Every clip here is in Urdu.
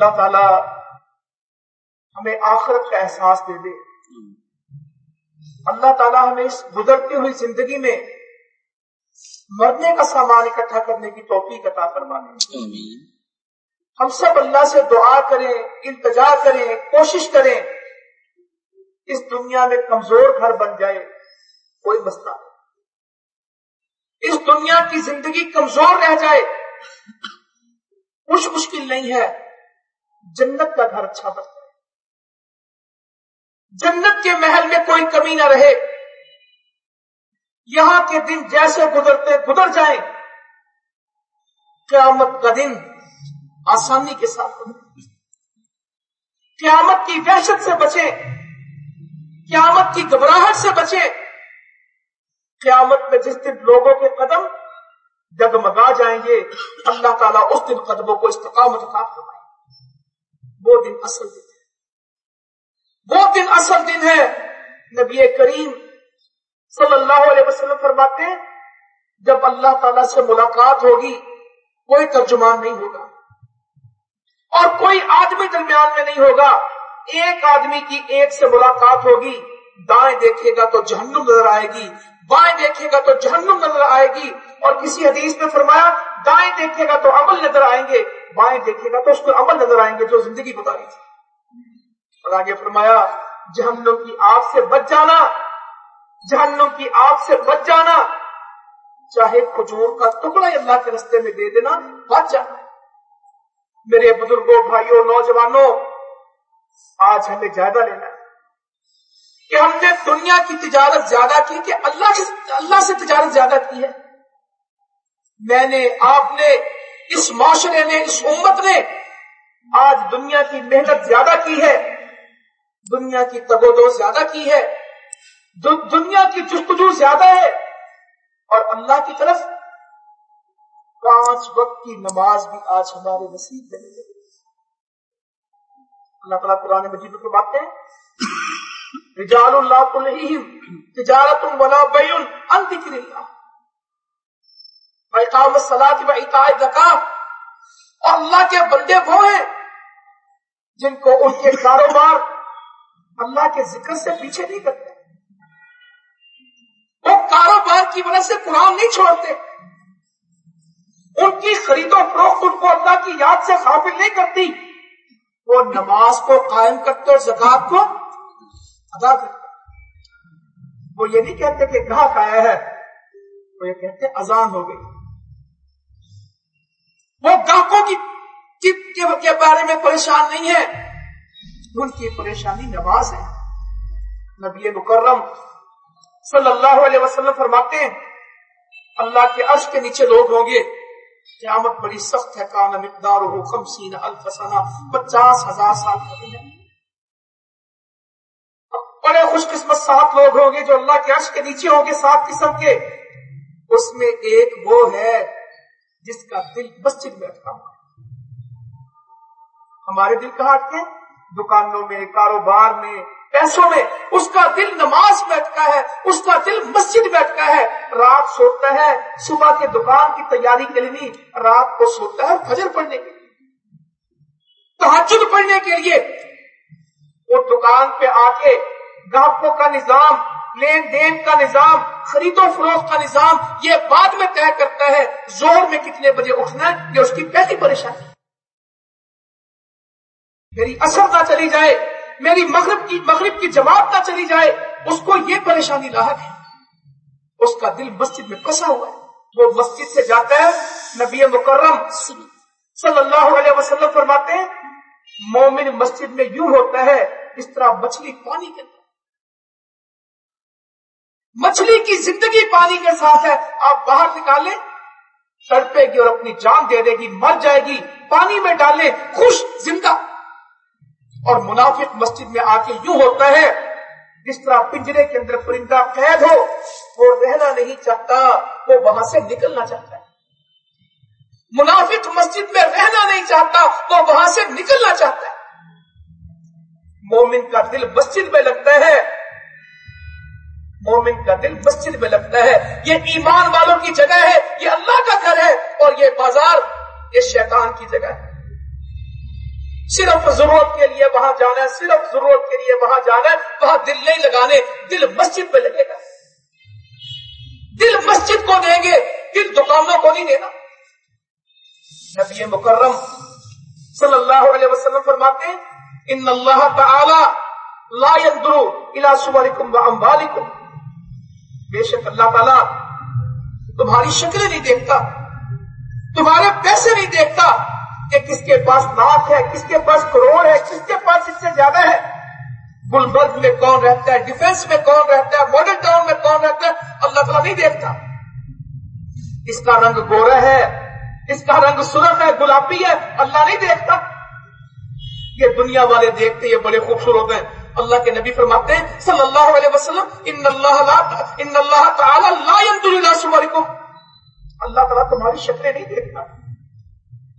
اللہ تعالی ہمیں آخرت کا احساس دے دے۔ اللہ تعالیٰ ہمیں اس گزرتی ہوئی زندگی میں مرنے کا سامان اکٹھا کرنے کی توفیق عطا فرما دے ہم سب اللہ سے دعا کریں التجا کریں کوشش کریں۔ اس دنیا میں کمزور گھر بن جائے کوئی مسئلہ نہیں۔ اس دنیا کی زندگی کمزور رہ جائے کچھ مشکل نہیں ہے۔ جنت کا گھر اچھا بن جائے۔ جنت کے محل میں کوئی کمی نہ رہے۔ یہاں کے دن جیسے گزرتے گزر جائیں۔ قیامت کا دن آسانی کے ساتھ قیامت کی وحشت سے بچے۔ قیامت کی گھبراہٹ سے بچے۔ قیامت میں جس دن لوگوں کے قدم جگمگا جائیں گے، اللہ تعالیٰ اس دن قدموں کو استقامت عطا فرمائے۔ وہ دن اصل دن ہے۔ وہ دن اصل دن ہے۔ نبی کریم صلی اللہ علیہ وسلم فرماتے ہیں، جب اللہ تعالیٰ سے ملاقات ہوگی، کوئی ترجمان نہیں ہوگا۔ اور کوئی آدمی درمیان میں نہیں ہوگا۔ ایک آدمی کی ایک سے ملاقات ہوگی، دائیں دیکھے گا تو جہنم نظر آئے گی، بائیں دیکھے گا تو جہنم نظر آئے گی۔ اور کسی حدیث میں فرمایا، دائیں دیکھے گا تو عمل نظر آئیں گے۔ بائیں دیکھے گا تو اس کو عمل نظر آئیں گے جو زندگی بتا رہی تھی۔ اور آگے فرمایا، جہنم کی آگ سے بچ جانا، جہنم کی آگ سے بچ جانا۔ چاہے کھجور کا ٹکڑا اللہ کے رستے میں دے دینا، بچ جانا۔ میرے بزرگوں، بھائیوں، نوجوانوں، آج ہمیں جائزہ لینا ہے کہ ہم نے دنیا کی تجارت زیادہ کی، کہ اللہ کی اللہ سے تجارت زیادہ کی ہے۔ میں نے، آپ نے اس معاشرے نے اس امت نے آج دنیا کی محنت زیادہ کی ہے، دنیا کی تگودو زیادہ کی ہے دنیا کی جستجو زیادہ ہے، اور اللہ کی طرف پانچ وقت کی نماز بھی آج ہمارے نصیب میں اللہ تعالیٰ قرآن مجید کو باتیں رجال اللہ تلہم تجارت ولا بیون ان ذکر اللہ۔ و ایتاء اور اللہ کے بندے وہ ہیں جن کو ان کے کاروبار اللہ کے ذکر سے پیچھے نہیں کرتے۔ وہ کاروبار کی وجہ سے قرآن نہیں چھوڑتے۔ ان کی خرید و فروخت ان کو اللہ کی یاد سے غافل نہیں کرتی۔ وہ نماز کو قائم کرتے اور زکات کو ادا کرتے۔ وہ یہ نہیں کہتے کہ گاہک آیا ہے، وہ یہ کہتے اذان ہو گئی۔ وہ گاہکوں کی کے بارے میں پریشان نہیں ہے۔ ان کی پریشانی نماز ہے۔ نبی مکرم صلی اللہ علیہ وسلم فرماتے ہیں، اللہ کے عرش کے نیچے لوگ ہوں گے۔ قیامت بڑی سخت ہے، کان مقدار ہو خمسین الفسانہ پچاس ہزار سال کا بڑے خوش قسمت سات لوگ ہوں گے جو اللہ کے عرش کے نیچے ہوں گے، سات قسم کے۔ اس میں ایک وہ ہے جس کا دل مسجد میں اٹکا ہوا ہے۔ ہمارے دل کہاں اٹکے؟ دکانوں میں، کاروبار میں، پیسوں میں۔ اس کا دل نماز میں اٹکا ہے، اس کا دل مسجد میں اٹکا ہے۔ رات سوتا ہے، صبح کے دکان کی تیاری کے لیے رات کو سوتا ہے فجر پڑھنے کے لیے۔ تحجد پڑھنے کے لیے۔ وہ دکان پہ آ کے گاہکوں کا نظام لین دین کا نظام، خرید و فروخت کا نظام، یہ بعد میں طے کرتا ہے زور میں کتنے بجے اٹھنا ہے، یہ اس کی پہلی پریشانی میری اثر نہ چلی جائے، میری مغرب کی مغرب کی جماعت نہ چلی جائے، اس کو یہ پریشانی لاحق ہے۔ اس کا دل مسجد میں پسا ہوا ہے۔ وہ مسجد سے جاتا ہے، نبی مکرم صلی اللہ علیہ وسلم فرماتے ہیں، مومن مسجد میں یوں ہوتا ہے، اس طرح مچھلی پانی کے مچھلی کی زندگی پانی کے ساتھ ہے، آپ باہر نکالیں، تڑپے گی اور اپنی جان دے دے گی، مر جائے گی، پانی میں ڈالیں، خوش زندہ۔ اور منافق مسجد میں آ کے یوں ہوتا ہے، جس طرح پنجرے کے اندر پرندہ قید ہو، وہ رہنا نہیں چاہتا، وہ وہاں سے نکلنا چاہتا ہے۔ منافق مسجد میں رہنا نہیں چاہتا، وہ وہاں سے نکلنا چاہتا ہے۔ مومن کا دل مسجد میں لگتا ہے مومن کا دل مسجد میں لگتا ہے، یہ ایمان والوں کی جگہ ہے، یہ اللہ کا گھر ہے اور یہ بازار یہ شیطان کی جگہ ہے۔ صرف ضرورت کے لیے وہاں جانا ہے صرف ضرورت کے لیے وہاں جانا ہے وہاں دل نہیں لگانے، دل مسجد پہ لگے گا۔ دل مسجد کو دیں گے، دل دکانوں کو نہیں دینا۔ نبی مکرم صلی اللہ علیہ وسلم فرماتے ہیں، ان اللہ تعالی لا ينظر الى صوركم واموالكم بے شک اللہ تعالی تمہاری شکلیں نہیں دیکھتا، تمہارے پیسے نہیں دیکھتا کہ کس کے پاس لاکھ ہے، کس کے پاس کروڑ ہے، کس کے پاس اس سے زیادہ ہے۔ گلبرگ میں کون رہتا ہے؟ ڈیفینس میں کون رہتا ہے؟ ماڈل ٹاؤن میں کون رہتا ہے؟ اللہ تعالیٰ نہیں دیکھتا۔ اس کا رنگ گورا ہے، اس کا رنگ سرخ ہے، گلابی ہے، اللہ نہیں دیکھتا۔ یہ دنیا والے دیکھتے یہ بڑے خوبصورت ہیں۔ اللہ کے نبی فرماتے ہیں، صلی اللہ علیہ وسلم، ان اللہ لا، ان اللہ تعالی لا ينظر الى صوركم اللہ تعالیٰ تمہاری شکلیں نہیں دیکھتا۔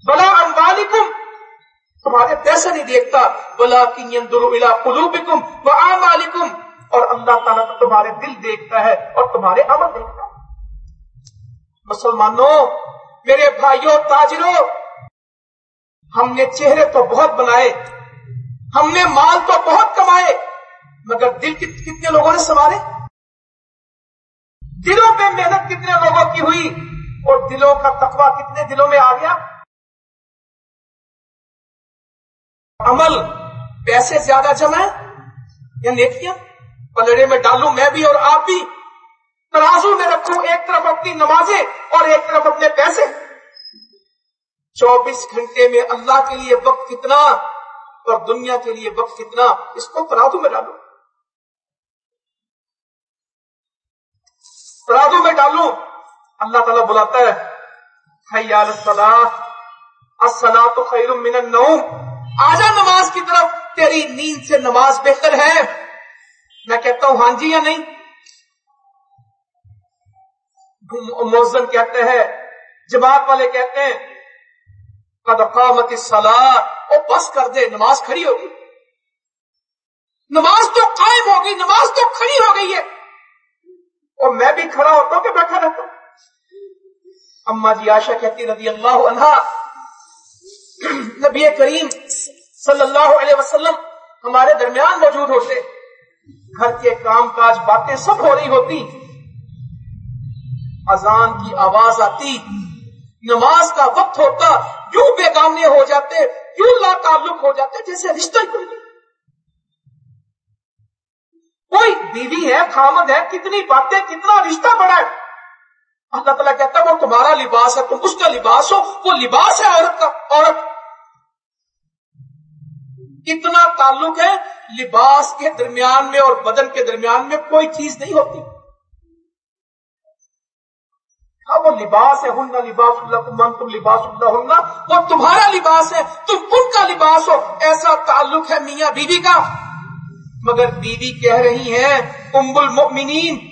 بلا اموالکم تمہارے پیسے نہیں دیکھتا۔ بلا ينظر الى قلوبکم واعمالکم اور اللہ تعالیٰ تو تمہارے دل دیکھتا ہے اور تمہارے عمل دیکھتا ہے۔ مسلمانوں، میرے بھائیوں، تاجروں، ہم نے چہرے تو بہت بنائے۔ ہم نے مال تو بہت کمائے، مگر دل کتنے لوگوں نے سنبھالے دلوں پہ محنت کتنے لوگوں کی ہوئی اور دلوں کا تقوی کتنے دلوں میں آ گیا؟ عمل پیسے زیادہ جمع یا نیکیاں؟ پلڑے میں ڈالوں میں بھی اور آپ بھی۔ ترازو میں رکھوں ایک طرف اپنی نمازیں اور ایک طرف اپنے پیسے۔ چوبیس گھنٹے میں اللہ کے لیے وقت کتنا اور دنیا کے لیے وقت کتنا، اس کو ترازو میں ڈالوں ترازو میں ڈالوں اللہ تعالیٰ بلاتا ہے خیال تو خیر من النوم۔ آجا نماز کی طرف، تیری نیند سے نماز بہتر ہے۔ میں کہتا ہوں ہاں جی یا نہیں؟ موزن کہتے ہیں، جماعت والے کہتے ہیں قدقامت سلاد اور بس کر دے، نماز کھڑی ہوگی۔ نماز تو قائم ہوگی، نماز تو کھڑی ہو گئی ہے۔ اور میں بھی کھڑا ہوتا ہوں کہ بیٹھا رہتا ہوں۔ اما جی آشا کہتی رضی اللہ عنہ، نبی کریم صلی اللہ علیہ وسلم ہمارے درمیان موجود ہوتے۔ گھر کے کام کاج، باتیں سب ہو رہی ہوتی۔ اذان کی آواز آتی۔ نماز کا وقت ہوتا یوں بیگانے ہو جاتے یوں لا تعلق ہو جاتے جیسے رشتہ ہی کوئی نہیں؟ کوئی بیوی ہے، خامد ہے، کتنی باتیں، کتنا رشتہ بڑا ہے؟ اللہ تعالیٰ کہتا ہے، وہ تمہارا لباس ہے، تم اس کا لباس ہو، وہ لباس ہے عورت کا، عورت۔ اتنا تعلق ہے، لباس کے درمیان میں اور بدن کے درمیان میں کوئی چیز نہیں ہوتی۔ لباس ہے ہن لباس اللہ من تم لباس اللہ ہن وہ تمہارا لباس ہے، تم ان کا لباس ہو، ایسا تعلق ہے میاں بیوی بی کا۔ مگر بیوی بی کہہ رہی ہیں، ام المؤمنین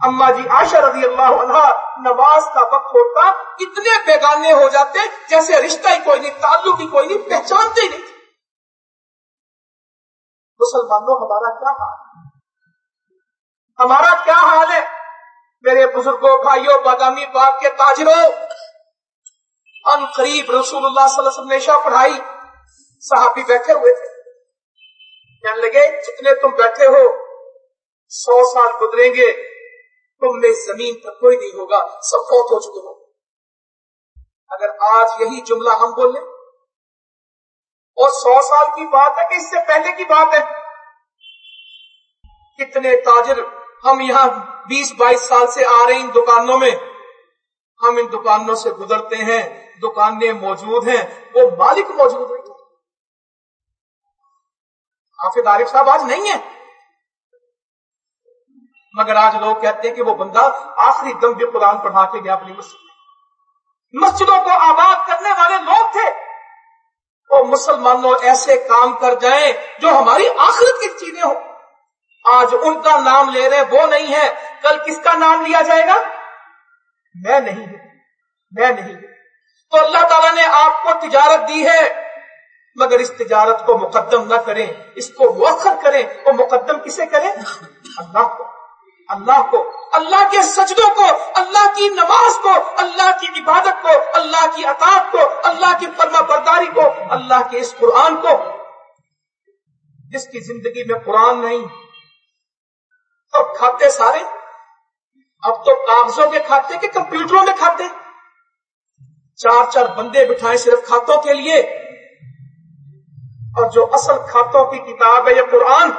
اما جی آشا رضی اللہ عنہ نماز کا وقت ہوتا، اتنے بیگانے ہو جاتے، جیسے رشتہ ہی کوئی نہیں، تعلق ہی کوئی نہیں، پہچانتے ہی نہیں۔ مسلمانوں، ہمارا کیا حال؟ ہمارا کیا حال ہے؟ میرے بزرگوں، بھائیوں بادامی باغ کے تاجروں ان قریب رسول اللہ صلی اللہ علیہ وسلم نے شاہ پڑھائی، صحابی بیٹھے ہوئے تھے۔ کہنے لگے، جتنے تم بیٹھے ہو، سو سال گزریں گے، تم میں زمین پر کوئی نہیں ہوگا، سب فوت ہو چکے ہو اگر آج یہی جملہ ہم بولیں اور سو سال کی بات ہے کہ اس سے پہلے کی بات ہے، کتنے تاجر ہم یہاں بیس بائیس سال سے آ رہے ہیں دکانوں میں۔ ہم ان دکانوں سے گزرتے ہیں، دکانیں موجود ہیں، وہ مالک موجود ہیں۔ حافظ عارف صاحب آج نہیں ہے مگر آج لوگ کہتے ہیں کہ وہ بندہ آخری دم بھی قرآن پڑھا کے گیا اپنی مسجد مسجدوں کو آباد کرنے والے لوگ تھے۔ وہ مسلمانوں ایسے کام کر جائیں جو ہماری آخرت کی چیزیں ہوں۔ آج ان کا نام لے رہے وہ نہیں ہے کل کس کا نام لیا جائے گا؟ میں نہیں ہوں۔ میں نہیں ہوں۔ تو اللہ تعالیٰ نے آپ کو تجارت دی ہے، مگر اس تجارت کو مقدم نہ کریں، اس کو مؤخر کریں۔ وہ مقدم کسے کریں؟ اللہ کو۔ اللہ کو۔ اللہ کے سجدوں کو، اللہ کی نماز کو، اللہ کی عبادت کو، اللہ کی اطاعت کو، اللہ کی فرما برداری کو، اللہ کے اس قرآن کو۔ جس کی زندگی میں قرآن نہیں تو کھاتے سارے اب تو کاغذوں کے کھاتے کہ کمپیوٹروں میں کھاتے۔ چار چار بندے بٹھائے صرف کھاتوں کے لیے۔ اور جو اصل کھاتوں کی کتاب ہے یہ قرآن،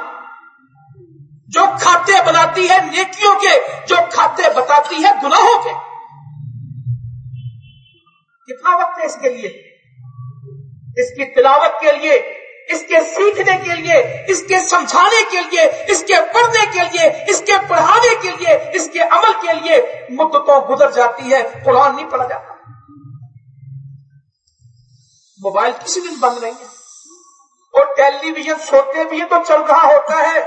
جو کھاتے بناتی ہے نیکیوں کے، جو کھاتے بتاتی ہے گناہوں کے۔ کتنا وقت ہے اس کے لیے؟ اس کی تلاوت کے لیے اس کے سیکھنے کے لیے، اس کے سمجھانے کے لیے، اس کے پڑھنے کے لیے، اس کے پڑھانے کے لیے، اس کے عمل کے لیے مدتوں گزر جاتی ہے، قرآن نہیں پڑھا جاتا۔ موبائل کسی دن بند نہیں ہے۔ اور ٹیلی ویژن سوتے بھی تو چل رہا ہوتا ہے۔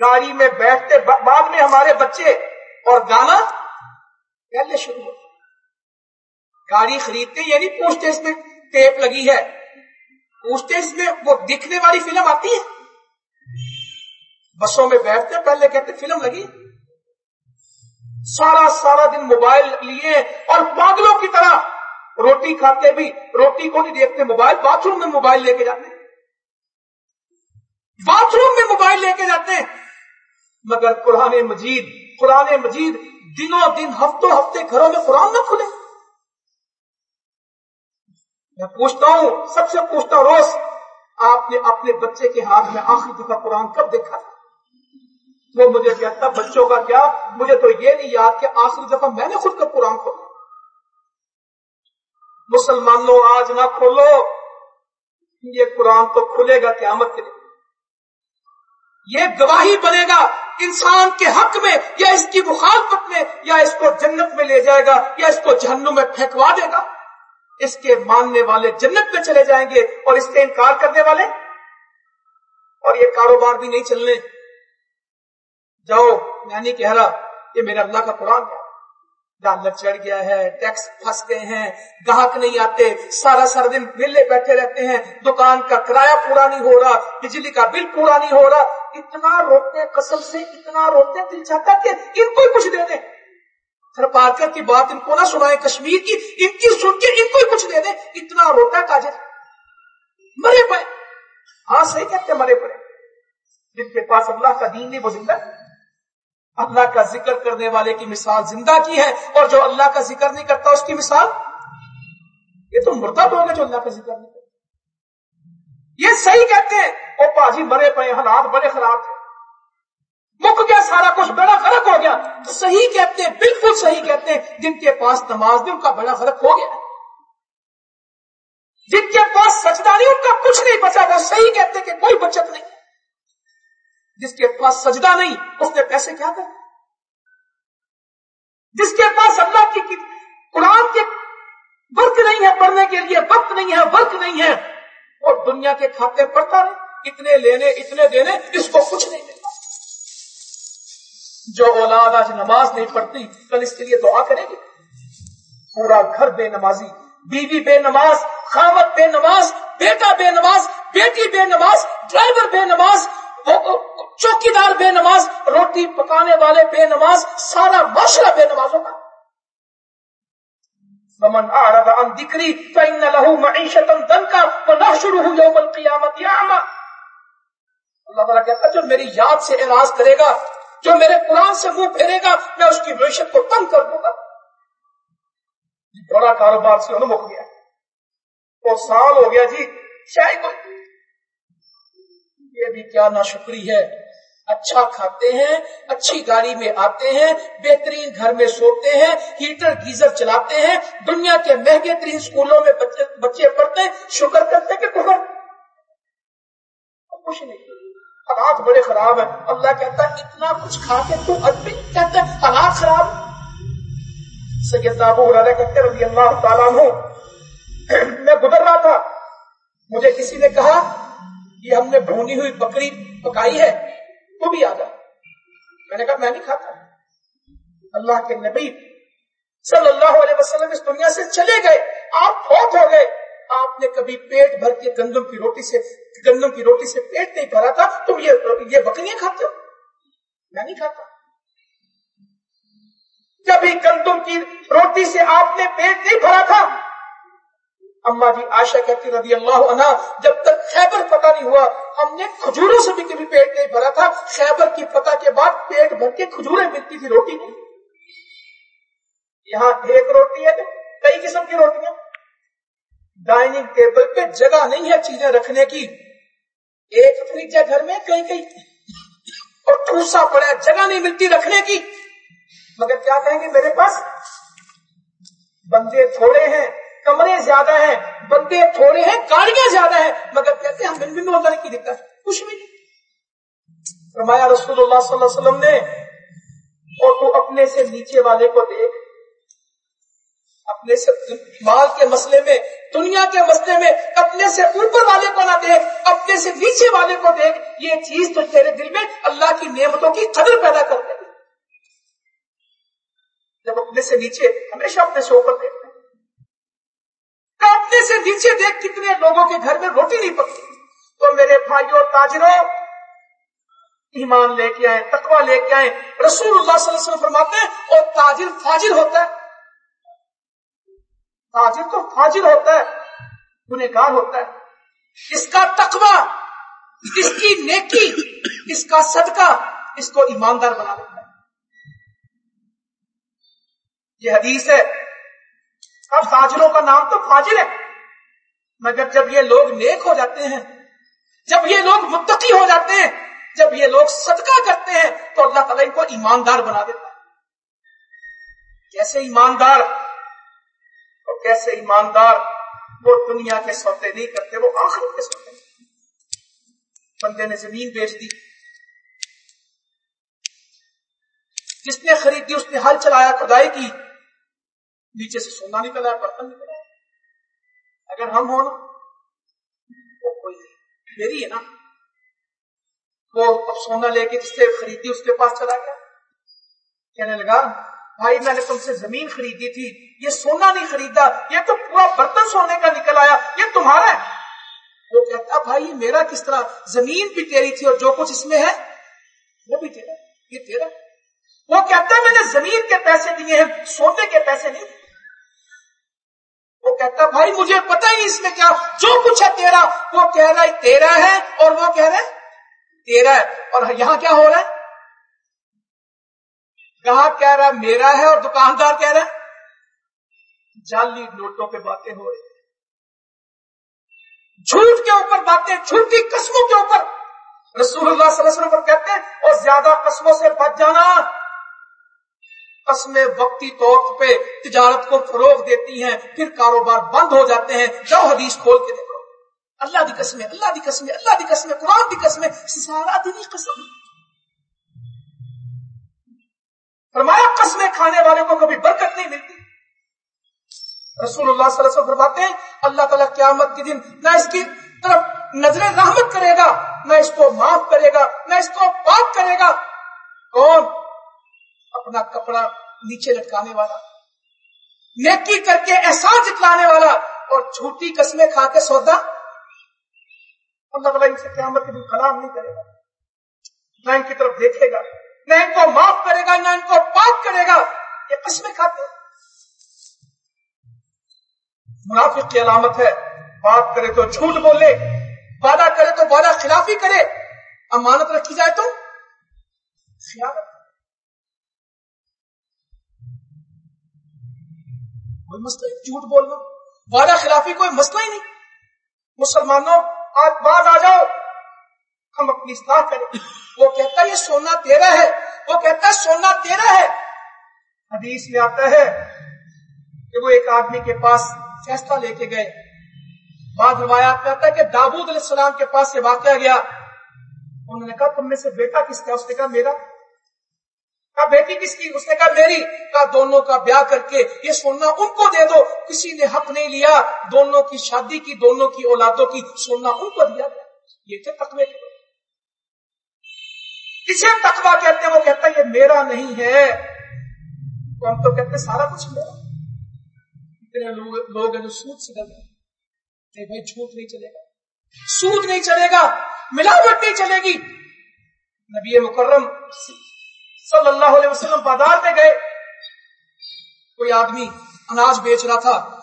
گاڑی میں بیٹھتے بعد میں ہمارے بچے اور گانا پہلے شروع ہوتا گاڑی خریدتے یعنی پوچھتے اس میں ٹیپ لگی ہے۔ پوچھتے اس میں وہ دکھنے والی فلم آتی ہے۔ بسوں میں بیٹھتے پہلے کہتے فلم لگی۔ سارا سارا دن موبائل لیے اور پاگلوں کی طرح روٹی کھاتے بھی، روٹی کو نہیں دیکھتے، موبائل باتھ روم میں موبائل لے کے جاتے۔ باتھ روم میں موبائل لے کے جاتے۔ ہیں مگر قرآن مجید قرآن مجید دنوں دن، ہفتوں ہفتے گھروں میں قرآن نہ کھلے۔ میں پوچھتا ہوں، سب سے پوچھتا ہوں روز، آپ نے اپنے بچے کے ہاتھ میں آخری دفعہ قرآن کب دیکھا وہ مجھے کہتا، بچوں کا کیا؟ مجھے تو یہ نہیں یاد کہ آخری دفعہ میں نے خود کب قرآن کھولا۔ مسلمانوں، آج نہ کھولو، یہ قرآن تو کھلے گا قیامت کے لیے۔ یہ گواہی بنے گا، انسان کے حق میں، یا اس کی مخالفت میں، یا اس کو جنت میں لے جائے گا، یا اس کو جہنم میں پھینکوا دے گا۔ اس کے ماننے والے جنت میں چلے جائیں گے اور اس سے انکار کرنے والے؟ اور یہ کاروبار بھی نہیں چلنے. جاؤ میں نہیں کہہ رہا، یہ میرا اللہ کا قرآن ہے. ڈالر چڑھ گیا ہے، ٹیکس پھنس گئے ہیں، گاہک نہیں آتے، سارا سارا دن ویلے بیٹھے رہتے ہیں، دکان کا کرایہ پورا نہیں ہو رہا، بجلی کا بل پورا نہیں ہو رہا. اتنا روتے، قسم سے اتنا روتے دل چاہتا کہ ان کو کچھ دے دیں. سر پارکر کی بات ان کو نہ سنائے، کشمیر کی، ان کی سن کے ان کو کچھ دے دیں، اتنا روتا ہے تاجر۔ مرے پڑے۔ ہاں صحیح کہتے مرے پڑے۔ جن کے پاس اللہ کا دین نہیں، وہ زندہ۔ اللہ کا ذکر کرنے والے کی مثال زندہ کی ہے، اور جو اللہ کا ذکر نہیں کرتا، اس کی مثال۔ یہ تو مرتب ہوگا جو اللہ کا ذکر نہیں کرتا یہ صحیح کہتے ہیں۔ وہ پاجی، مرے پے حالات بڑے خراب تھے۔ مک گیا، سارا کچھ بڑا فرق ہو گیا۔ تو صحیح کہتے ہیں، بالکل صحیح کہتے ہیں، جن کے پاس نماز نہیں، ان کا بڑا فرق ہو گیا۔ جن کے پاس سجدہ نہیں، ان کا کچھ نہیں بچا۔ وہ صحیح کہتے کہ کوئی بچت نہیں۔ جس کے پاس سجدہ نہیں، اس نے پیسے کیا کر جس کے پاس اللہ کی قرآن کے وقت نہیں ہے پڑھنے کے لیے، وقت نہیں ہے وقت نہیں ہے، اور دنیا کے کھاتے پڑتا رہے اتنے لینے، اتنے دینے، اس کو کچھ نہیں ملتا۔ جو اولاد آج نماز نہیں پڑھتی، کل اس کے لیے دعا کرے گی پورا گھر بے نمازی، بیوی بے نماز، خامت بے نماز، بیٹا بے نماز، بیٹی بے نماز، ڈرائیور بے نماز چوکی دار بے نماز، روٹی پکانے والے بے نماز، سارا معاشرہ بے نمازوں کا۔ ممن آرد عن ذکری فإن له معیشتا دنکا ونحشره یوم القیامت یعما اللہ تعالیٰ کہتا ہے، جو میری یاد سے اعراض کرے گا جو میرے قرآن سے منہ پھیرے گا، میں اس کی معیشت کو تنگ کر دوں گا۔ بڑا کاروبار سے انہوں گیا۔ وہ سال ہو گیا جی شاید یہ بھی کیا ناشکری ہے۔ اچھا کھاتے ہیں، اچھی گاڑی میں آتے ہیں، بہترین گھر میں سوتے ہیں، ہیٹر، گیزر چلاتے ہیں، دنیا کے مہنگے ترین اسکولوں میں بچے پڑھتے ہیں، شکر کرتے کہ کفر۔ کچھ نہیں۔ حالات بڑے خراب ہیں۔ اللہ کہتا ہے، اتنا کچھ کھا کے تو ادبی کہتے ہیں حالات خراب سید ابو ہرارا کہتے رضی اللہ تعالیٰ ہوں میں گزر رہا تھا۔ مجھے کسی نے کہا کہ ہم نے بھونی ہوئی بکری پکائی ہے، تو بھی آ جا۔ میں نے کہا، میں نہیں کھاتا۔ اللہ کے نبی صلی اللہ علیہ وسلم اس دنیا سے چلے گئے۔ آپ فوت ہو گئے۔ آپ نے کبھی پیٹ بھر کے گندم کی روٹی سے گندم کی روٹی سے پیٹ نہیں بھرا تھا، تم یہ یہ بکریاں کھاتے ہو؟ میں نہیں کھاتا۔ کبھی گندم کی روٹی سے آپ نے پیٹ نہیں بھرا تھا؟ اما جی آشا کہتی رضی اللہ عنہ، جب تک خیبر پتہ نہیں ہوا، ہم نے کھجوروں سے بھی کبھی پیٹ نہیں بھرا تھا، خیبر کی پتہ کے بعد پیٹ بھر کے کھجوریں ملتی تھی روٹی نہیں یہاں ایک روٹی ہے، کئی قسم کی روٹیاں۔ ڈائننگ ٹیبل پہ جگہ نہیں ہے چیزیں رکھنے کی۔ ایک فریج ہے گھر میں کئی کئی اور ٹھوسا پڑا جگہ نہیں ملتی رکھنے کی۔ مگر کیا کہیں گے میرے پاس؟ بندے تھوڑے ہیں، کمرے زیادہ ہیں، بندے تھوڑے ہیں، گاڑیاں زیادہ ہیں۔ مگر کہتے ہیں ہم بن بن اللہ کی دقت کچھ بھی نہیں۔ فرمایا رسول اللہ صلی اللہ علیہ وسلم نے، اور تو اپنے سے نیچے والے کو دیکھ اپنے سے مال کے مسئلے میں، دنیا کے مسئلے میں، اپنے سے اوپر والے کو نہ دیکھ، اپنے سے نیچے والے کو دیکھ، یہ چیز تو تیرے دل میں اللہ کی نعمتوں کی قدر پیدا کر دے جب اپنے سے نیچے، ہمیشہ اپنے سے اوپر دیکھتے اپنے سے نیچے دیکھ کتنے لوگوں کے گھر میں روٹی نہیں پکتی۔ تو میرے بھائیوں، تاجروں، ایمان لے کے آئے تقوی لے کے آئے رسول اللہ صلی اللہ علیہ وسلم فرماتے ہیں، اور تاجر فاجر ہوتا ہے۔ تاجر تو فاجر ہوتا ہے، گنہگار ہوتا ہے۔ اس کا تقوی، اس کی نیکی، اس کا صدقہ، اس کو ایماندار بنا دیتا ہے۔ یہ حدیث ہے۔ اب تاجروں کا نام تو فاجر ہے، مگر جب یہ لوگ نیک ہو جاتے ہیں، جب یہ لوگ متقی ہو جاتے ہیں، جب یہ لوگ صدقہ کرتے ہیں، تو اللہ تعالیٰ ان کو ایماندار بنا دیتا ہے۔ کیسے ایماندار؟ اور کیسے ایماندار وہ دنیا کے سوتے نہیں کرتے، وہ آخر کے سوتے بندے نے زمین بیچ دی۔ جس نے خریدی، اس نے ہل چلایا، کھدائی کی۔ نیچے سے سونا نکلا ہے برتن نکلا ہے اگر ہم ہو نا، وہ کوئی نہیں میری ہے نا۔ وہ اب سونا لے کے جس سے خریدی، اس کے پاس چلا گیا۔ کہنے لگا بھائی میں نے تم سے زمین خریدی تھی، یہ سونا نہیں خریدا، یہ تو پورا برتن سونے کا نکل آیا، یہ تمہارا ہے۔ وہ کہتا، بھائی یہ میرا کس طرح؟ زمین بھی تیری تھی اور جو کچھ اس میں ہے، وہ بھی تیرا، یہ تیرا۔ وہ کہتا ہے میں نے زمین کے پیسے دیے ہیں، سونے کے پیسے نہیں۔ دیے وہ کہتا، بھائی مجھے پتا ہی اس میں کیا، جو کچھ ہے تیرا، وہ کہہ رہا ہے تیرا ہے اور وہ کہہ رہا ہے تیرا ہے۔ اور یہاں کیا ہو رہا ہے؟ گاہک کہہ رہا ہے؟ میرا ہے اور دکاندار کہہ رہا ہے؟ جعلی نوٹوں پہ باتیں ہو رہی جھوٹ کے اوپر باتیں، جھوٹی قسموں کے اوپر۔ رسول اللہ صلی اللہ علیہ وسلم کہتے ہیں، اور زیادہ قسموں سے بچ جانا۔ قسمیں وقتی طور پہ تجارت کو فروغ دیتی ہیں، پھر کاروبار بند ہو جاتے ہیں۔ جاؤ حدیث کھول کے دیکھو۔ اللہ دی قسمیں، اللہ دی قسمیں، اللہ دی قسمیں، قرآن دی قسمیں، سارا دینی قسم۔ فرمایا، قسمیں کھانے والے کو کبھی برکت نہیں ملتی۔ رسول اللہ صلی اللہ علیہ وسلم فرماتے ہیں، اللہ تعالیٰ قیامت کے دن نہ اس کی طرف نظر رحمت کرے گا، نہ اس کو معاف کرے گا، نہ اس کو پاک کرے گا۔ کون؟ اپنا کپڑا نیچے لٹکانے والا، نیکی کر کے احساس جتلانے والا اور جھوٹی قسمیں کھا کے سودا۔ اللہ تعالیٰ ان سے قیامت کے دن کلام نہیں کرے گا، نہ ان کی طرف دیکھے گا۔ نہ ان کو معاف کرے گا، نہ ان کو پاک کرے گا۔ یہ قسمیں کھاتے منافق کی علامت ہے، بات کرے تو جھوٹ بولے، وعدہ کرے تو وعدہ خلافی کرے۔ امانت رکھی جائے تو خیالت کوئی مسئلہ جھوٹ بولنا۔ وعدہ خلافی کوئی مسئلہ ہی نہیں۔ مسلمانوں آج بعد آ جاؤ۔ ہم اپنی اصلاح کریں۔ وہ کہتا ہے، یہ سونا تیرا ہے. وہ کہتا ہے، سونا تیرا ہے. حدیث میں آتا ہے کہ وہ ایک آدمی کے پاس فیصلہ لے کے گئے۔ بعد روایات میں آتا ہے کہ دابود علیہ السلام کے پاس یہ واقعہ گیا۔ انہوں نے کہا، تم میں سے بیٹا کس کا اس نے کہا، میرا۔ کہا، بیٹی کس کی؟ اس نے کہا، میری۔ کہا، دونوں کا بیاہ کر کے یہ سونا ان کو دے دو۔ کسی نے حق نہیں لیا۔ دونوں کی شادی کی، دونوں کی اولادوں کی سونا ان کو دیا گیا۔ یہ تھے تقوی کے کسے تقوی کہتے ہیں وہ کہتا ہے، یہ میرا نہیں ہے۔ تو ہم تو کہتے ہیں، سارا کچھ میرا۔ اتنے لوگ ہیں جو سود سے ڈر نہیں بھائی جھوٹ نہیں چلے گا۔ سود نہیں چلے گا، ملاوٹ نہیں چلے گی۔ نبی مکرم صلی اللہ علیہ وسلم بازار میں گئے۔ کوئی آدمی اناج بیچ رہا تھا۔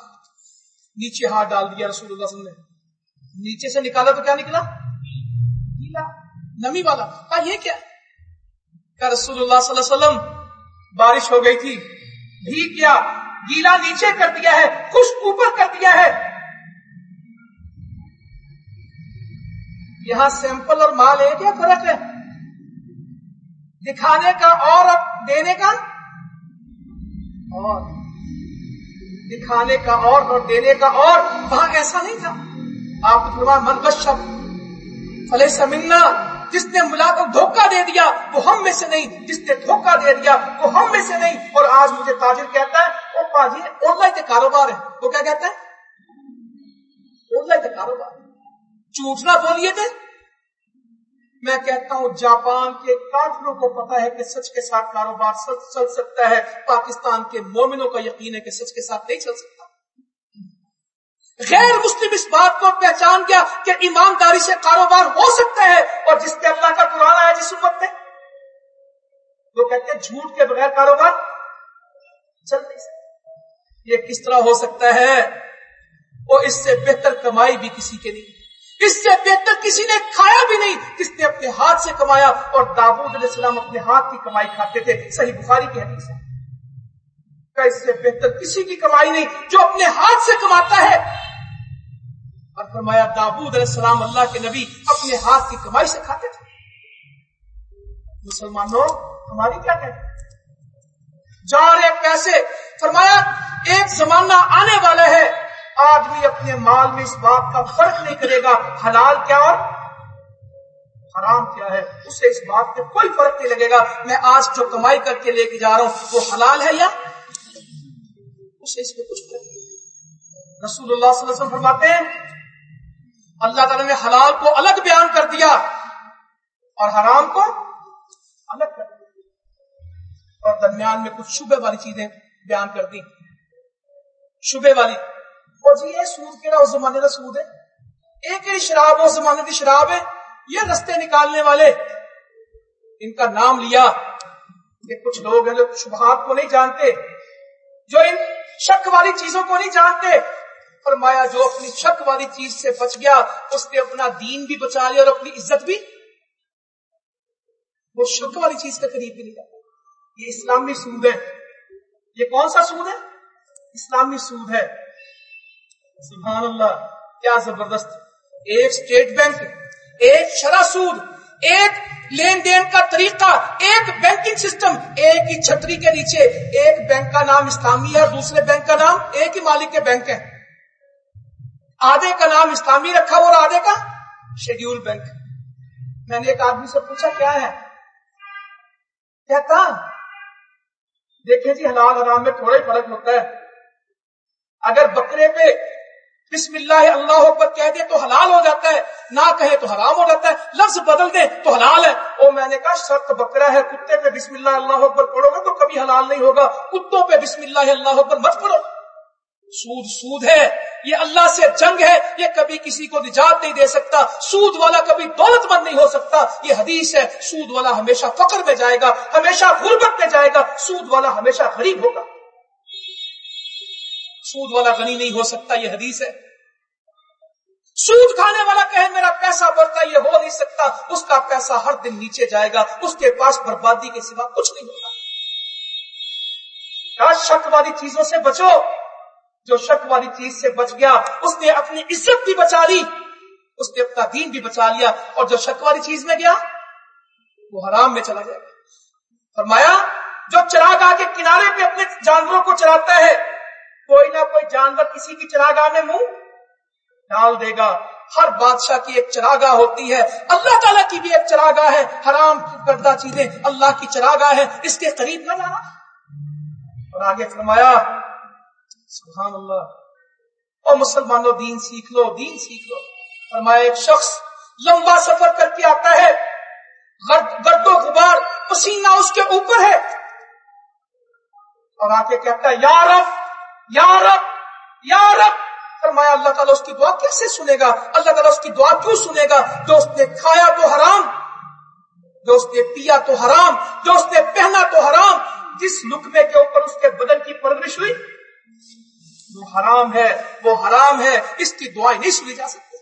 نیچے ہاتھ ڈال دیا رسول اللہ صلی اللہ علیہ وسلم نے۔ نیچے سے نکالا تو کیا نکلا؟ گیلا، نمی والا۔ کہا، یہ کیا؟ کہ رسول اللہ صلی اللہ علیہ وسلم، بارش ہو گئی تھی، بھی کیا گیلا نیچے کر دیا ہے، خشک اوپر کر دیا ہے؟ یہاں سیمپل اور مال ہے کیا فرق ہے؟ دکھانے کا اور دینے کا؟ اور۔ دکھانے کا اور اور دینے کا اور، وہاں ایسا نہیں تھا۔ آپ فرمان من بشب فلے سمنا جس نے ملا کو دھوکہ دے دیا، وہ ہم میں سے نہیں۔ جس نے دھوکہ دے دیا، وہ ہم میں سے نہیں۔ اور آج مجھے تاجر کہتا ہے، وہ تاجر آن لائن کاروبار ہے۔ وہ کیا کہتا ہے؟ آن لائن کاروبار۔ جھوٹ نہ بولیے تھے میں کہتا ہوں، جاپان کے کافروں کو پتا ہے کہ سچ کے ساتھ کاروبار چل سکتا ہے۔ پاکستان کے مومنوں کا یقین ہے کہ سچ کے ساتھ نہیں چل سکتا۔ غیر مسلم اس بات کو پہچان گیا کہ ایمانداری سے کاروبار ہو سکتا ہے اور جس پہ اللہ کا قرآن آیا جس امت میں۔ وہ کہتے ہیں جھوٹ کے بغیر کاروبار چل نہیں سکتا۔ یہ کس طرح ہو سکتا ہے؟ وہ اس سے بہتر کمائی بھی کسی کے نہیں۔ اس سے بہتر کسی نے کھایا بھی نہیں۔ جس نے اپنے ہاتھ سے کمایا؟ اور دابود علیہ السلام اپنے ہاتھ کی کمائی کھاتے تھے۔ صحیح بخاری کی حدیث ہے۔ اس سے بہتر کسی کی کمائی نہیں، جو اپنے ہاتھ سے کماتا ہے۔ فرمایا دابود علیہ السلام اللہ کے نبی اپنے ہاتھ کی کمائی سے کھاتے تھے۔ مسلمانوں، ہماری کیا کہتے جا رہے پیسے فرمایا، ایک زمانہ آنے والا ہے، آدمی اپنے مال میں اس بات کا فرق نہیں کرے گا، حلال کیا اور حرام کیا ہے، اسے اس بات پہ کوئی فرق نہیں لگے گا۔ میں آج جو کمائی کر کے لے کے جا رہا ہوں، وہ حلال ہے یا؟ اسے اس پہ کچھ فرق رسول اللہ صلی اللہ علیہ وسلم فرماتے ہیں اللہ تعالیٰ نے حلال کو الگ بیان کر دیا اور حرام کو الگ کر دیا۔ اور درمیان میں کچھ شبے والی چیزیں بیان کر دی شبے والی۔ اور جی یہ سود کہڑا اس زمانے کا سود ہے؟ ایک ہی شراب، اس زمانے کی شراب ہے۔ یہ رستے نکالنے والے۔ ان کا نام لیا۔ کہ کچھ لوگ ہیں جو شبہات کو نہیں جانتے، جو ان شک والی چیزوں کو نہیں جانتے۔ فرمایا جو اپنی شک والی چیز سے بچ گیا، اس نے اپنا دین بھی بچا لیا اور اپنی عزت بھی۔ وہ شک والی چیز کا قریب بھی نہیں جاتا۔ یہ اسلامی سود ہے۔ یہ کون سا سود ہے؟ اسلامی سود ہے۔ سبحان اللہ، کیا زبردست۔ ایک اسٹیٹ بینک، ایک شرح سود، ایک لین دین کا طریقہ، ایک بینکنگ سسٹم۔ ایک ہی چھتری کے نیچے، ایک بینک کا نام اسلامی ہے دوسرے بینک کا نام ایک ہی مالک کے بینک ہے۔ آدھے کا نام اسلامی رکھا اور آدھے کا شیڈیول بینک میں نے ایک آدمی سے پوچھا، کیا ہے؟ کیا کہا دیکھیں جی حلال حرام میں تھوڑا ہی فرق ہوتا ہے۔ اگر بکرے پہ بسم اللہ اللہ اکبر کہہ دے تو حلال ہو جاتا ہے، نہ کہے تو حرام ہو جاتا ہے۔ لفظ بدل دے تو حلال ہے۔ اور میں نے کہا، شرط بکرا ہے، کتے پہ بسم اللہ اللہ اکبر پڑھو گے تو کبھی حلال نہیں ہوگا۔ کتوں پہ بسم اللہ اللہ اکبر مت پڑھو۔ سود سود ہے۔ یہ اللہ سے جنگ ہے۔ یہ کبھی کسی کو نجات نہیں دے سکتا۔ سود والا کبھی دولت مند نہیں ہو سکتا۔ یہ حدیث ہے۔ سود والا ہمیشہ فقر میں جائے گا، ہمیشہ غربت میں جائے گا۔ سود والا ہمیشہ غریب ہوگا۔ سود والا غنی نہیں ہو سکتا، یہ حدیث ہے۔ سود کھانے والا کہے، میرا پیسہ بڑھتا، یہ ہو نہیں سکتا۔ اس کا پیسہ ہر دن نیچے جائے گا۔ اس کے پاس بربادی کے سوا کچھ نہیں ہوگا شک والی چیزوں سے بچو۔ جو شک والی چیز سے بچ گیا، اس نے اپنی عزت بھی بچا لی، اس نے اپنا دین بھی بچا لیا، اور جو شک والی چیز میں گیا، وہ حرام میں چلا جائے گا فرمایا، جو چراغ کے کنارے پہ اپنے جانوروں کو چلاتا ہے، کوئی نہ کوئی جانور کسی کی چراگاہ میں منہ ڈال دے گا۔ ہر بادشاہ کی ایک چراگاہ ہوتی ہے۔ اللہ تعالیٰ کی بھی ایک چراگاہ ہے۔ حرام کردہ چیزیں اللہ کی چراگاہ ہے اس کے قریب نہ جانا۔ اور آگے فرمایا سبحان اللہ۔ اور مسلمانوں، دین سیکھ لو، دین سیکھ لو۔ فرمایا ایک شخص لمبا سفر کر کے آتا ہے گرد و غبار، پسینہ اس کے اوپر ہے۔ اور آ کے کہتا ہے یارف یا رب یا رب۔ فرمایا، اللہ تعالیٰ اس کی دعا کیسے سنے گا؟ اللہ تعالیٰ اس کی دعا کیوں سنے گا؟ جو اس نے کھایا تو حرام، جو اس نے پیا تو حرام، جو اس نے پہنا تو حرام۔ جس لکمے کے اوپر اس کے بدن کی پرورش ہوئی وہ حرام ہے، وہ حرام ہے، اس کی دعائیں نہیں سنی جا سکتی۔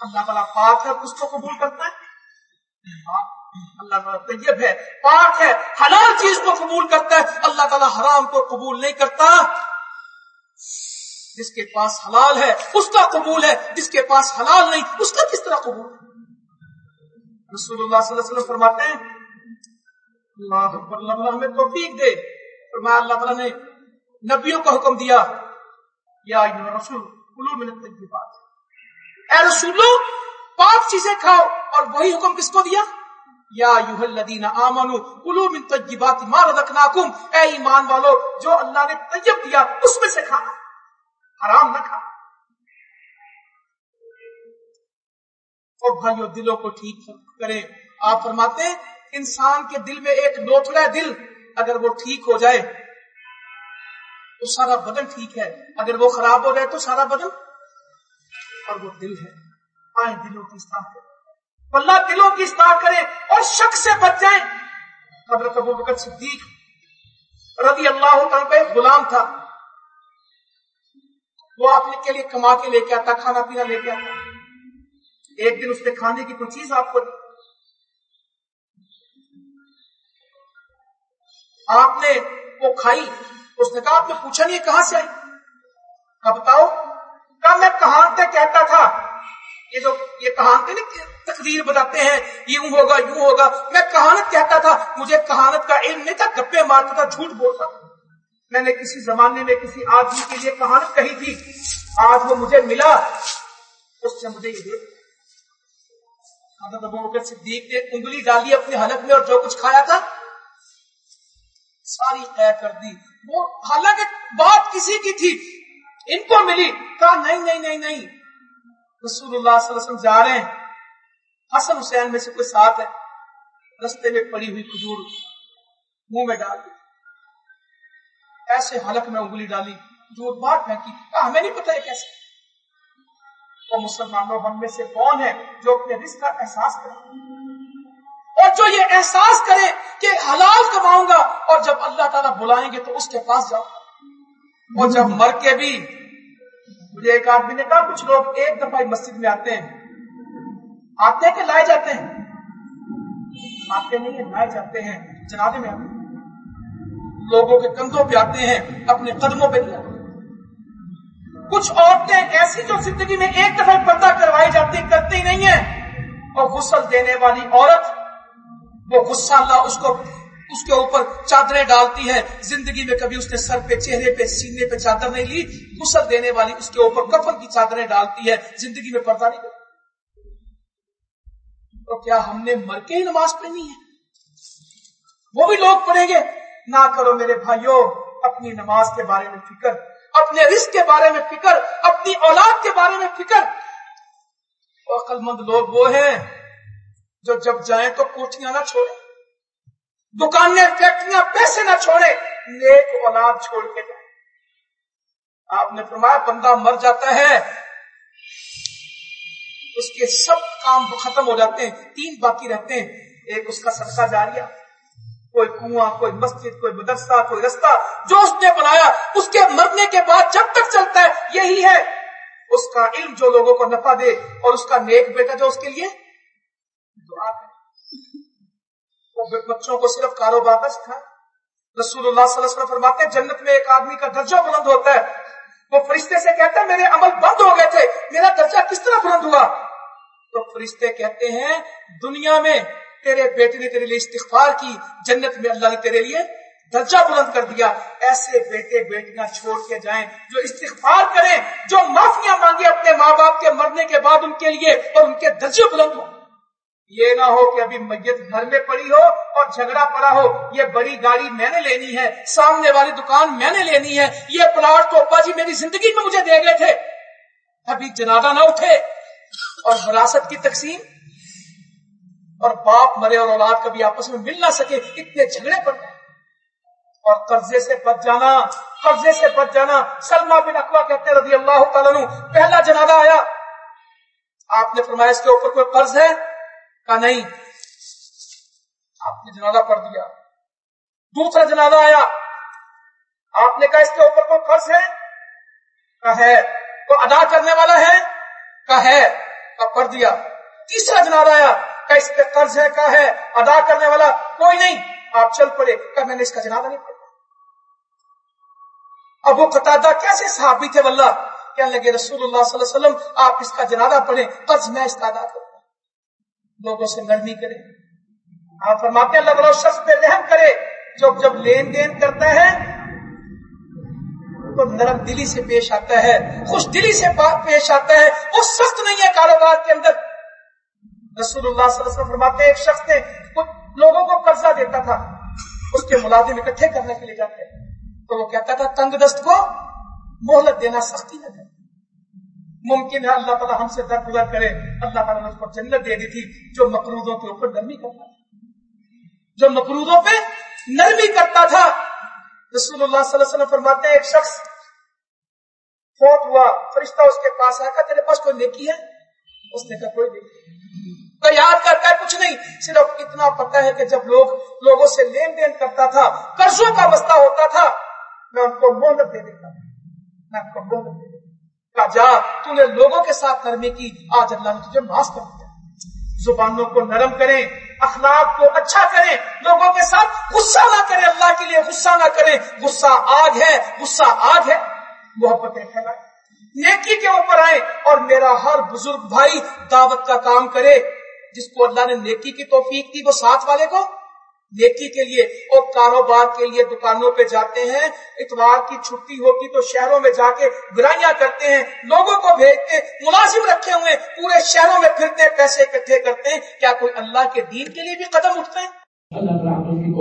اللہ تعالیٰ پاک ہے، اس کو قبول کرتا ہے۔ اللہ تعالیٰ طیب ہے، پاک ہے، حلال چیز کو قبول کرتا ہے۔ اللہ تعالیٰ حرام کو قبول نہیں کرتا۔ جس کے پاس حلال ہے، اس کا قبول ہے، جس کے پاس حلال نہیں، اس کا کس طرح قبول؟ ہے رسول اللہ صلی اللہ علیہ وسلم فرماتے ہیں، اللہ اللہ ہمیں توفیق دے۔ فرمایا اللہ تعالیٰ نے نبیوں کا حکم دیا، یا رسول کلو من الطیبات۔ اے رسولو پاک چیزیں کھاؤ، اور وہی حکم کس کو دیا؟ یا یوہ الذین آمنو کلو من طیبات ما رزقناکم۔ اے ایمان والو، جو اللہ نے طیب دیا، اس میں سے کھانا حرام نہ کھا۔ اور بھائیو، دلوں کو ٹھیک کریں۔ آپ فرماتے ہیں، انسان کے دل میں ایک نوتڑا دل اگر وہ ٹھیک ہو جائے تو سارا بدن ٹھیک ہے۔ اگر وہ خراب ہو جائے تو سارا بدن اور وہ دل ہے۔ آئیں دلوں کی اصلاح کریں اللہ دلوں کی اصلاح کرے اور شک سے بچ جائیں حضرت ابو بکر صدیق رضی اللہ تعالیٰ کا ایک غلام تھا۔ وہ آپ کے لیے کما کے لے کے آتا، کھانا پینا لے کے آتا۔ ایک دن اس نے کھانے کی کوئی چیز آپ کو آپ نے وہ کھائی، اس نے کہا، آپ نے پوچھا نہیں کہاں سے آئی؟ کہا، بتاؤ، کہا، میں کہانتے کہتا تھا۔ یہ جو، یہ کہانتے نا تقدیر بتاتے ہیں یوں ہوگا یوں ہوگا۔ میں کہانت کہتا تھا، مجھے کہانت کا علم نہیں تھا، گپے مارتا تھا، جھوٹ بولتا تھا۔ میں نے کسی زمانے میں کسی آدمی کے لیے کہانت کہی تھی، آج وہ مجھے ملا۔ اس سے مجھے یہ دیکھ حضرت ابو بکر صدیق نے انگلی ڈالی اپنے حلق میں اور جو کچھ کھایا تھا ساری طے کر دی۔ وہ حالانکہ بات کسی کی تھی، ان کو ملی۔ کہا، نہیں نہیں نہیں نہیں۔ رسول اللہ صلی اللہ علیہ وسلم جا رہے ہیں۔ حسن حسین میں سے کوئی ساتھ ہے؟ رستے میں پڑی ہوئی کھجور منہ میں ڈال دی۔ ایسے حلق میں انگلی ڈالی۔ جو بات پھینکی کہا، ہمیں نہیں پتا یہ کیسے۔ وہ مسلمانوں ہم میں سے کون ہے جو اپنے رزق کا احساس کرے اور جو یہ احساس کرے کہ حلال کماؤں گا، اور جب اللہ تعالیٰ بلائیں گے تو اس کے پاس جاؤ اور جب مر کے بھی مجھے ایک آدمی نے کہا، کچھ لوگ ایک دفعہ مسجد میں آتے ہیں۔ آتے ہیں کہ لائے جاتے ہیں؟ آتے نہیں ہیں، لائے جاتے ہیں۔ جنابے میں آتے ہیں۔ لوگوں کے کندھوں پہ آتے ہیں، اپنے قدموں پہ۔ نہیں آتے کچھ عورتیں ایسی جو زندگی میں ایک دفعہ پردہ کروائی جاتی، کرتی نہیں ہے اور غسل دینے والی عورت وہ غصہ اللہ اس کو اس کے اوپر چادریں ڈالتی ہے زندگی میں کبھی اس نے سر پہ، چہرے پہ، سینے پہ چادر نہیں لی۔ غسل دینے والی اس کے اوپر کفن کی چادریں ڈالتی ہے۔ زندگی میں پردہ نہیں تو کیا ہم نے مر کے ہی نماز پڑھنی ہے؟ وہ بھی لوگ پڑھیں گے۔ نہ کرو میرے بھائیوں، اپنی نماز کے بارے میں فکر، اپنے رزق کے بارے میں فکر، اپنی اولاد کے بارے میں فکر۔ عقل مند لوگ وہ ہیں جو جب جائیں تو کوٹیاں نہ چھوڑیں، دکانیں، فیکٹریاں، پیسے نہ چھوڑے نیک اولاد چھوڑ کے جائیں۔ آپ نے فرمایا، بندہ مر جاتا ہے، اس کے سب کام ختم ہو جاتے ہیں، تین باقی رہتے ہیں، ایک اس کا صدقہ جاریہ، کوئی کنواں، کوئی مسجد، کوئی مدرسہ، کوئی رستہ، جو اس نے بنایا، اس کے مرنے کے بعد جب تک چلتا ہے، یہی ہے۔ اس کا علم جو لوگوں کو نفع دے اور اس کا نیک بیٹا جو اس کے لیے دعا وہ بچوں کو صرف کاروبار کا سکھا رسول اللہ صلی اللہ علیہ وسلم فرماتے ہیں، جنت میں ایک آدمی کا درجہ بلند ہوتا ہے۔ وہ فرشتے سے کہتا ہے، میرے عمل بند ہو گئے تھے، میرا درجہ کس طرح بلند ہوا؟ تو فرشتے کہتے ہیں، دنیا میں تیرے بیٹے نے تیرے لیے استغفار کی، جنت میں اللہ نے تیرے لیے درجہ بلند کر دیا۔ ایسے بیٹے بیٹیاں چھوڑ کے جائیں، جو استغفار کریں، جو معافیاں مانگے اپنے ماں باپ کے مرنے کے بعد ان کے لیے اور ان کے درجے بلند ہو یہ نہ ہو کہ ابھی میت گھر میں پڑی ہو اور جھگڑا پڑا ہو۔ یہ بڑی گاڑی میں نے لینی ہے، سامنے والی دکان میں نے لینی ہے۔ یہ پلاٹ تو ابا جی میری زندگی میں مجھے دے گئے تھے۔ ابھی جنازہ نہ اٹھے۔ اور وراثت کی تقسیم۔ اور باپ مرے اور اولاد کبھی آپس میں مل نہ سکے، اتنے جھگڑے پڑ گئے۔ اور قرضے سے بچ جانا، قرضے سے بچ جانا۔ سلما بن اقوا کہتے رضی اللہ تعالیٰ پہلا جنازہ آیا۔ آپ نے فرمایا اس کے اوپر کوئی قرض ہے؟ کہ نہیں۔ آپ نے جنازہ پڑھ دیا۔ دوسرا جنازہ آیا۔ آپ نے کہا اس کے اوپر کوئی قرض ہے؟ کہا ہے۔ تو ادا کرنے والا ہے؟ کہا ہے۔ پڑھ دیا۔ تیسرا جنازہ آیا۔ کہ اس پہ قرض ہے کہا ہے۔ ادا کرنے والا کوئی نہیں۔ آپ چل پڑے۔ کہ میں نے اس کا جنازہ نہیں پڑھا۔ ابو قطادہ کیسے صحابی تھے واللہ؟ کہنے لگے، رسول اللہ صلی اللہ علیہ وسلم، آپ اس کا جنازہ پڑھیں۔ قرض میں اس کا ادا کروں۔ لوگوں سے نرمی کرے۔ آپ فرماتے ہیں اللہ تعالیٰ شخص پہ رحم کرے جو جب لین دین کرتا ہے تو نرم دلی سے پیش آتا ہے، خوش دلی سے پیش آتا ہے۔ وہ سخت نہیں ہے کاروبار کے اندر۔ رسول اللہ صلی اللہ علیہ وسلم فرماتے ہیں، ایک شخص نے لوگوں کو قرضہ دیتا تھا، اس کے ملازم اکٹھے کرنے کے لیے جاتے تو وہ کہتا تھا، تنگ دست کو مہلت دینا سختی نہ ممکن ہے اللہ تعالیٰ ہم سے درگزر کرے۔ اللہ تعالیٰ نے اس کو جنت دے دی تھی جو مقروضوں کے اوپر نرمی کرتا تھا۔ جو مقروضوں پہ نرمی کرتا تھا۔ رسول اللہ صلی اللہ علیہ وسلم فرماتے ہیں، ایک شخص فوت ہوا، فرشتہ اس کے پاس آیا کہ تیرے پاس کوئی نیکی ہے؟ اس نے کہا، کوئی نہیں۔ تو یاد کرتا ہے کچھ نہیں، صرف اتنا پتا ہے کہ جب لوگ لوگوں سے لین دین کرتا تھا، قرضوں کا مسئلہ ہوتا تھا میں ان کو مہلت دے دیتا میں ان کو مہلت دے دیتا جا تو نے لوگوں کے ساتھ نرمی کی۔ آج اللہ نے تجھے معاف کر دیا۔ زبانوں کو نرم کریں، اخلاق کو اچھا کریں، لوگوں کے ساتھ غصہ نہ کریں، اللہ کے لیے غصہ نہ کریں۔ غصہ آگ ہے، غصہ آگ ہے۔ محبتیں پھیلائیں۔ نیکی کے اوپر آئے اور میرا ہر بزرگ بھائی دعوت کا کام کرے، جس کو اللہ نے نیکی کی توفیق دی، وہ ساتھ والے کو نیکی کے لیے اور کاروبار کے لیے دکانوں پہ جاتے ہیں، اتوار کی چھٹی ہوتی تو شہروں میں جا کے برائیاں کرتے ہیں، لوگوں کو بھیجتے، ملازم رکھے ہوئے پورے شہروں میں پھرتے، پیسے اکٹھے کرتے ہیں۔ کیا کوئی اللہ کے دین کے لیے بھی قدم اٹھتے ہیں اللہ تعالیٰ کی